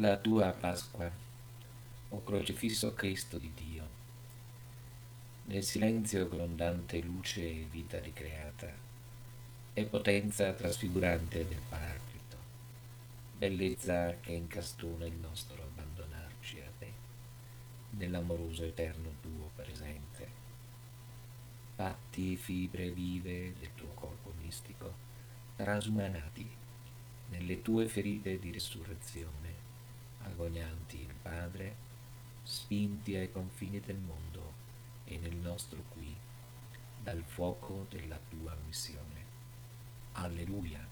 la tua Pasqua, o crocifisso Cristo di Dio, nel silenzio grondante luce e vita ricreata, e potenza trasfigurante del Paraclito, bellezza che incastona il nostro abbandonarci a te, nell'amoroso eterno tuo presente, fatti fibre vive del tuo corpo mistico, trasumanati nelle tue ferite di risurrezione, agonianti il Padre, spinti ai confini del mondo e nel nostro qui, dal fuoco della tua missione. Alleluia.